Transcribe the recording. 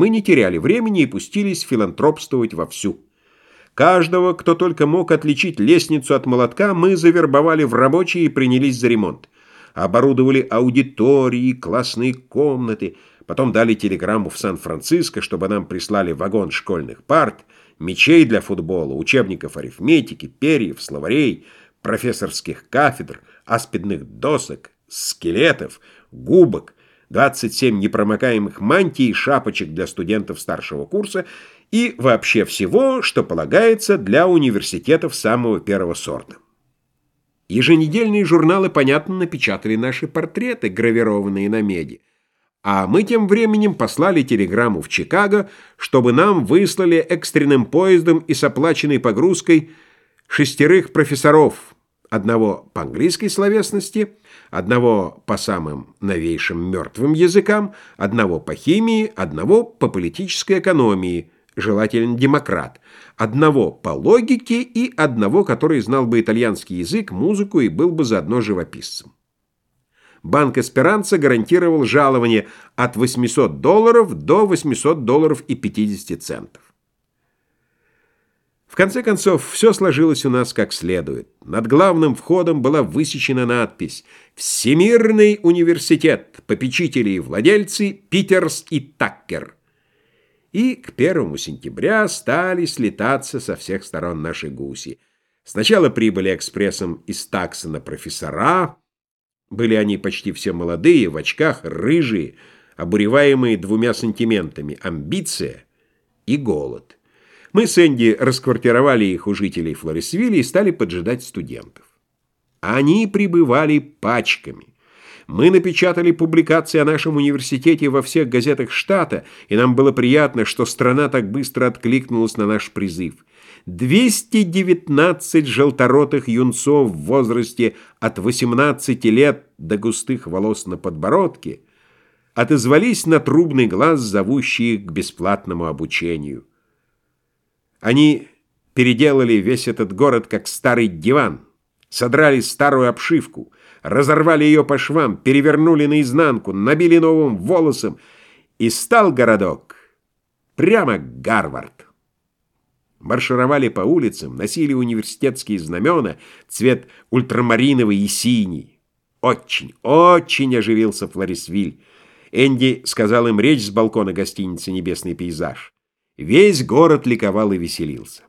Мы не теряли времени и пустились филантропствовать вовсю. Каждого, кто только мог отличить лестницу от молотка, мы завербовали в рабочие и принялись за ремонт. Оборудовали аудитории, классные комнаты, потом дали телеграмму в Сан-Франциско, чтобы нам прислали вагон школьных парт, мечей для футбола, учебников арифметики, перьев, словарей, профессорских кафедр, аспидных досок, скелетов, губок, 27 непромокаемых мантий и шапочек для студентов старшего курса и вообще всего, что полагается для университетов самого первого сорта. Еженедельные журналы, понятно, напечатали наши портреты, гравированные на меди, а мы тем временем послали телеграмму в Чикаго, чтобы нам выслали экстренным поездом и с оплаченной погрузкой шестерых профессоров, одного по английской словесности, одного по самым новейшим мертвым языкам, одного по химии, одного по политической экономии, желательно демократ, одного по логике и одного, который знал бы итальянский язык, музыку и был бы заодно живописцем. Банк Эсперанца гарантировал жалование от 800 долларов до 800 долларов и 50 центов. В конце концов, все сложилось у нас как следует. Над главным входом была высечена надпись «Всемирный университет, попечители и владельцы Питерс и Таккер». И к первому сентября стали слетаться со всех сторон наши гуси. Сначала прибыли экспрессом из Таксона профессора. Были они почти все молодые, в очках, рыжие, обуреваемые двумя сантиментами – амбиция и голод. Мы с Энди расквартировали их у жителей Флорисвилля и стали поджидать студентов. Они прибывали пачками. Мы напечатали публикации о нашем университете во всех газетах штата, и нам было приятно, что страна так быстро откликнулась на наш призыв. 219 желторотых юнцов в возрасте от 18 лет до густых волос на подбородке отозвались на трубный глаз, зовущий к бесплатному обучению. Они переделали весь этот город как старый диван, содрали старую обшивку, разорвали ее по швам, перевернули наизнанку, набили новым волосом, и стал городок прямо Гарвард. Маршировали по улицам, носили университетские знамена, цвет ультрамариновый и синий. Очень, очень оживился Флорисвиль. Энди сказал им речь с балкона гостиницы «Небесный пейзаж». Весь город ликовал и веселился.